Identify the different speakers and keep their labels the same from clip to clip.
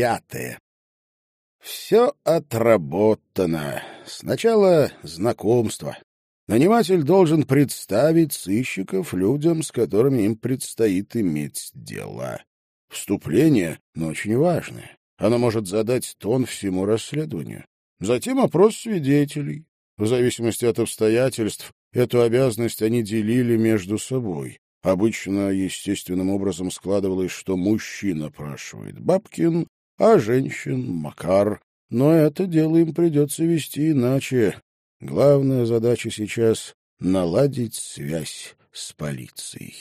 Speaker 1: Пятое. Все отработано. Сначала знакомство. Наниматель должен представить сыщиков людям, с которыми им предстоит иметь дело. Вступление, но очень важное. Оно может задать тон всему расследованию. Затем опрос свидетелей. В зависимости от обстоятельств, эту обязанность они делили между собой. Обычно естественным образом складывалось, что мужчина опрашивает Бабкин, а женщин — Макар. Но это дело им придется вести иначе. Главная задача сейчас — наладить связь с полицией.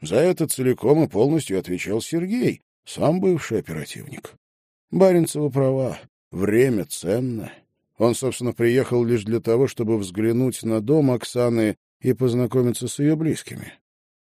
Speaker 1: За это целиком и полностью отвечал Сергей, сам бывший оперативник. Баренцева права, время ценно. Он, собственно, приехал лишь для того, чтобы взглянуть на дом Оксаны и познакомиться с ее близкими.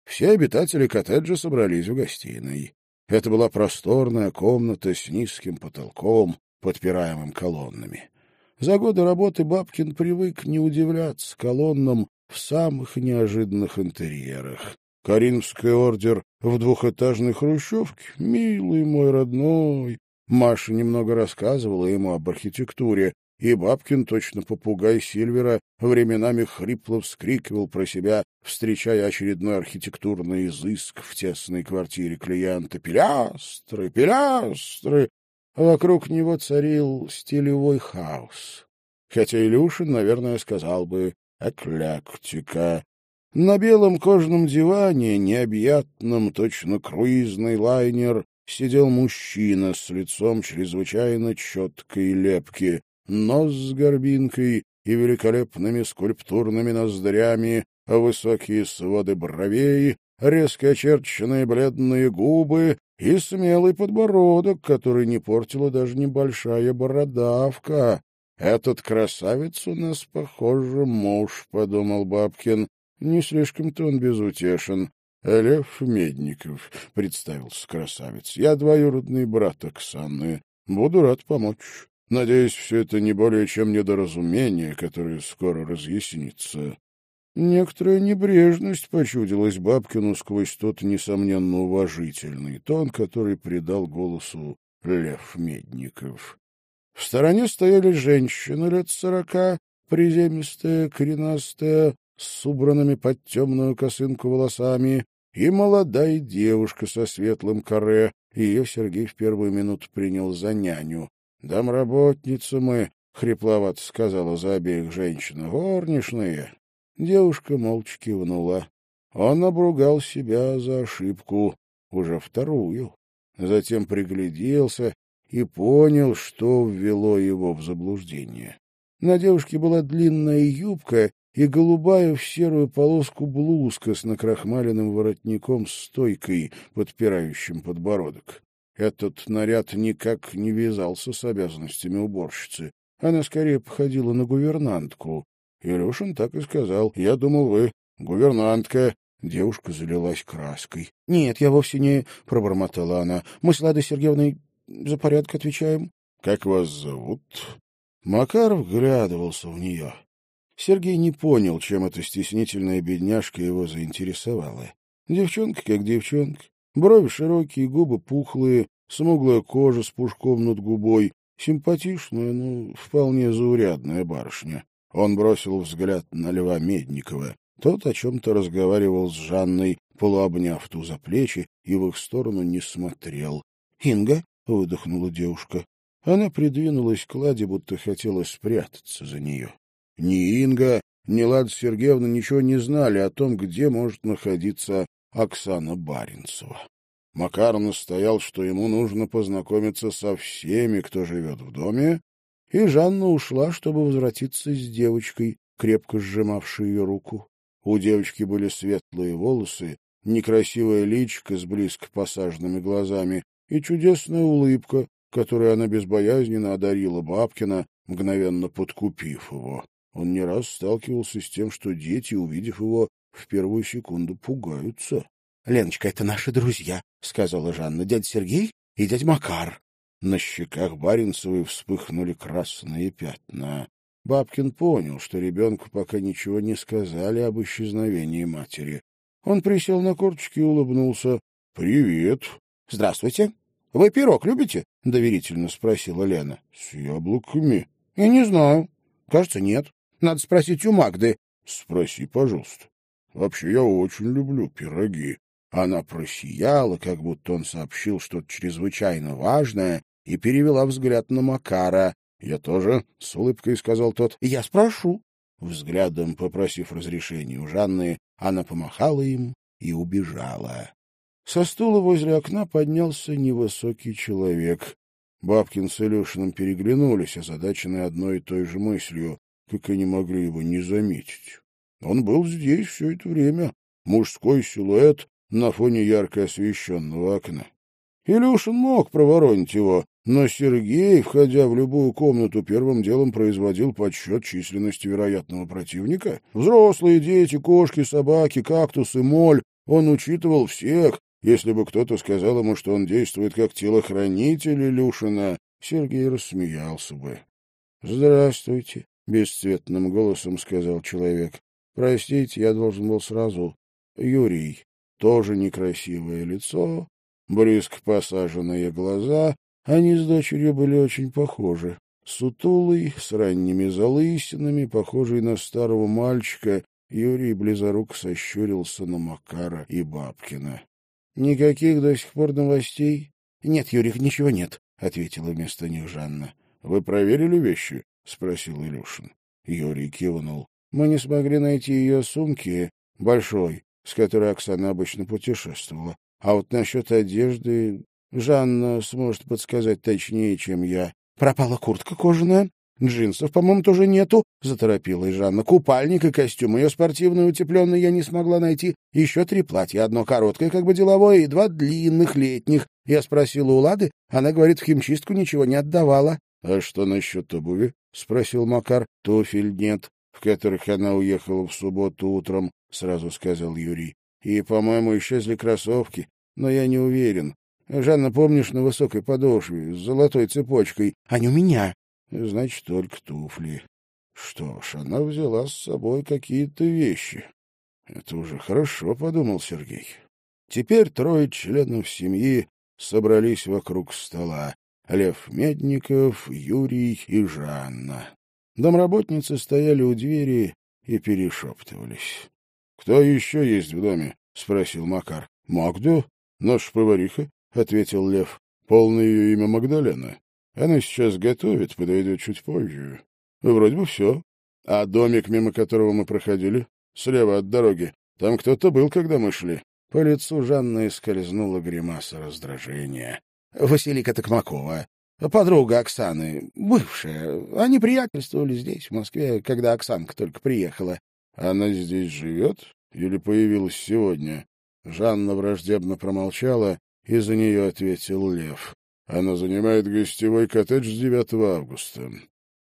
Speaker 1: Все обитатели коттеджа собрались в гостиной. Это была просторная комната с низким потолком, подпираемым колоннами. За годы работы Бабкин привык не удивляться колоннам в самых неожиданных интерьерах. Каринский ордер в двухэтажной хрущевке, милый мой родной. Маша немного рассказывала ему об архитектуре, и Бабкин, точно попугай Сильвера, временами хрипло вскрикивал про себя, встречая очередной архитектурный изыск в тесной квартире клиента. «Пилястры! Пилястры!» Вокруг него царил стилевой хаос. Хотя Илюшин, наверное, сказал бы «эклектика». На белом кожаном диване, необъятном, точно круизный лайнер, сидел мужчина с лицом чрезвычайно четкой лепки, нос с горбинкой и великолепными скульптурными ноздрями, высокие своды бровей, резко очерченные бледные губы и смелый подбородок, который не портила даже небольшая бородавка. «Этот красавец у нас, похоже, муж», — подумал Бабкин. Не слишком-то он безутешен. Лев Медников, — представился красавец. Я двоюродный брат Оксаны. Буду рад помочь. Надеюсь, все это не более чем недоразумение, которое скоро разъяснится. Некоторая небрежность почудилась Бабкину сквозь тот, несомненно, уважительный тон, который придал голосу Лев Медников. В стороне стояли женщины лет сорока, приземистая, коренастая, с убранными под темную косынку волосами, и молодая девушка со светлым коре. Ее Сергей в первую минуту принял за няню. «Домработница мы», — хрипловато сказала за обеих женщин, — «горничные». Девушка молча кивнула. Он обругал себя за ошибку, уже вторую. Затем пригляделся и понял, что ввело его в заблуждение. На девушке была длинная юбка и голубая в серую полоску блузка с накрахмаленным воротником стойкой, подпирающим подбородок. Этот наряд никак не вязался с обязанностями уборщицы. Она скорее походила на гувернантку. Илюшин так и сказал. «Я думал, вы гувернантка». Девушка залилась краской. — Нет, я вовсе не... — пробормотала она. — Мы с Ладой Сергеевной за порядок отвечаем. — Как вас зовут? Макаров вглядывался в нее. Сергей не понял, чем эта стеснительная бедняжка его заинтересовала. Девчонка как девчонка. Брови широкие, губы пухлые, смуглая кожа с пушком над губой. Симпатичная, но вполне заурядная барышня. Он бросил взгляд на Льва Медникова. Тот о чем-то разговаривал с Жанной, полуобняв ту за плечи, и в их сторону не смотрел. «Инга?» — выдохнула девушка. Она придвинулась к Ладе, будто хотела спрятаться за нее. Ни Инга, ни Лада Сергеевна ничего не знали о том, где может находиться Оксана Баренцева. Макар настоял, что ему нужно познакомиться со всеми, кто живет в доме, и Жанна ушла, чтобы возвратиться с девочкой, крепко сжимавшей ее руку. У девочки были светлые волосы, некрасивая личико с близко посаженными глазами и чудесная улыбка, которой она безбоязненно одарила Бабкина, мгновенно подкупив его. Он не раз сталкивался с тем, что дети, увидев его, в первую секунду пугаются. — Леночка, это наши друзья, — сказала Жанна. — Дядя Сергей и дядя Макар. На щеках Баренцевой вспыхнули красные пятна. Бабкин понял, что ребенку пока ничего не сказали об исчезновении матери. Он присел на корточки и улыбнулся. — Привет. — Здравствуйте. — Вы пирог любите? — доверительно спросила Лена. — С яблоками? — Я не знаю. Кажется, нет. Надо спросить у Магды. — Спроси, пожалуйста. Вообще, я очень люблю пироги. Она просияла, как будто он сообщил что-то чрезвычайно важное, и перевела взгляд на Макара. — Я тоже, — с улыбкой сказал тот. — Я спрошу. Взглядом попросив разрешения у Жанны, она помахала им и убежала. Со стула возле окна поднялся невысокий человек. Бабкин с Илюшиным переглянулись, озадаченные одной и той же мыслью, как они могли его не заметить. Он был здесь все это время, мужской силуэт на фоне ярко освещенного окна. Илюшин мог проворонить его, но Сергей, входя в любую комнату, первым делом производил подсчет численности вероятного противника. Взрослые, дети, кошки, собаки, кактусы, моль. Он учитывал всех, если бы кто-то сказал ему, что он действует как телохранитель Илюшина, Сергей рассмеялся бы. — Здравствуйте, — бесцветным голосом сказал человек. — Простите, я должен был сразу. Юрий. Тоже некрасивое лицо, близко посаженные глаза. Они с дочерью были очень похожи. Сутулый, с ранними залысинами, похожий на старого мальчика, Юрий близорук сощурился на Макара и Бабкина. Никаких до сих пор новостей? Нет, Юрий, ничего нет, ответила вместо них Жанна. Вы проверили вещи? спросил Илюшин. Юрий кивнул. Мы не смогли найти ее сумки, большой, с которой Оксана обычно путешествовала. А вот насчет одежды Жанна сможет подсказать точнее, чем я. Пропала куртка кожаная, Джинсов, по-моему, тоже нету, — заторопилась Жанна. Купальник и костюм ее спортивный утепленный я не смогла найти. Еще три платья, одно короткое, как бы деловое, и два длинных летних. Я спросила у Лады, она говорит, в химчистку ничего не отдавала. — А что насчет обуви? — спросил Макар. — Туфель нет, которых она уехала в субботу утром, — сразу сказал Юрий. — И, по-моему, исчезли кроссовки, но я не уверен. Жанна, помнишь, на высокой подошве, с золотой цепочкой? — Они у меня, Значит, только туфли. Что ж, она взяла с собой какие-то вещи. Это уже хорошо, — подумал Сергей. Теперь трое членов семьи собрались вокруг стола. Лев Медников, Юрий и Жанна. Домработницы стояли у двери и перешептывались. — Кто еще есть в доме? — спросил Макар. — Магда, наша повариха, — ответил Лев. — Полное ее имя Магдалена. Она сейчас готовит, подойдет чуть позже. Вроде бы все. А домик, мимо которого мы проходили, слева от дороги, там кто-то был, когда мы шли. По лицу Жанны скользнула гримаса раздражения. Василика Токмакова, подруга Оксаны, бывшая. Они приятельствовали здесь, в Москве, когда Оксанка только приехала. Она здесь живет или появилась сегодня? Жанна враждебно промолчала, и за нее ответил Лев. Она занимает гостевой коттедж с 9 августа.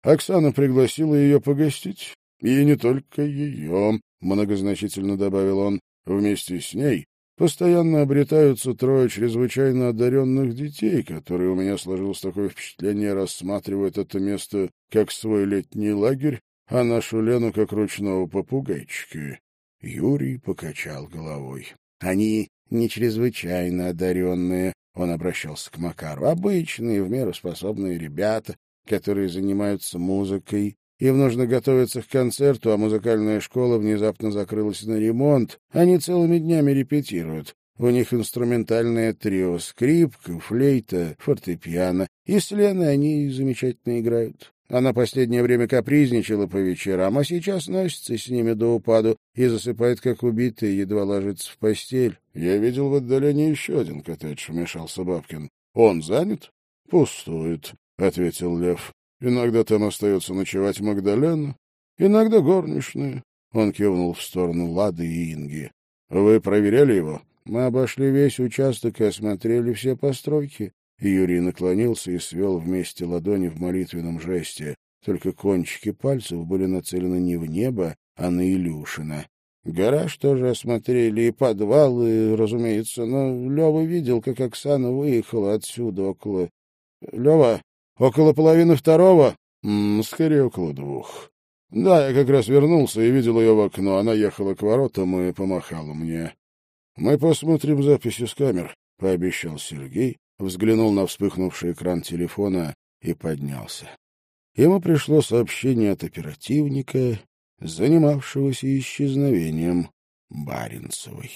Speaker 1: Оксана пригласила ее погостить. И не только ее, многозначительно добавил он, вместе с ней постоянно обретаются трое чрезвычайно одаренных детей, которые у меня сложилось такое впечатление, рассматривают это место как свой летний лагерь, а нашу Лену как ручного попугайчика. Юрий покачал головой. Они не чрезвычайно одаренные, он обращался к Макару. Обычные, в меру способные ребята, которые занимаются музыкой. Им нужно готовиться к концерту, а музыкальная школа внезапно закрылась на ремонт. Они целыми днями репетируют. У них инструментальное трио, скрипка, флейта, фортепиано. И с Леной они замечательно играют. Она последнее время капризничала по вечерам, а сейчас носится с ними до упаду и засыпает, как убитый, едва ложится в постель. — Я видел в отдалении еще один коттедж, — вмешался Бабкин. — Он занят? — Пустует, — ответил Лев. — Иногда там остается ночевать Магдалена, иногда горничная. Он кивнул в сторону Лады и Инги. — Вы проверяли его? Мы обошли весь участок и осмотрели все постройки. Юрий наклонился и свел вместе ладони в молитвенном жесте. Только кончики пальцев были нацелены не в небо, а на Илюшина. Гараж тоже осмотрели, и подвалы, разумеется, но Лева видел, как Оксана выехала отсюда около... Лева, около половины второго? Скорее, около двух. Да, я как раз вернулся и видел ее в окно. Она ехала к воротам и помахала мне. Мы посмотрим записи с камер, — пообещал Сергей взглянул на вспыхнувший экран телефона и поднялся. Ему пришло сообщение от оперативника, занимавшегося исчезновением Баренцевой.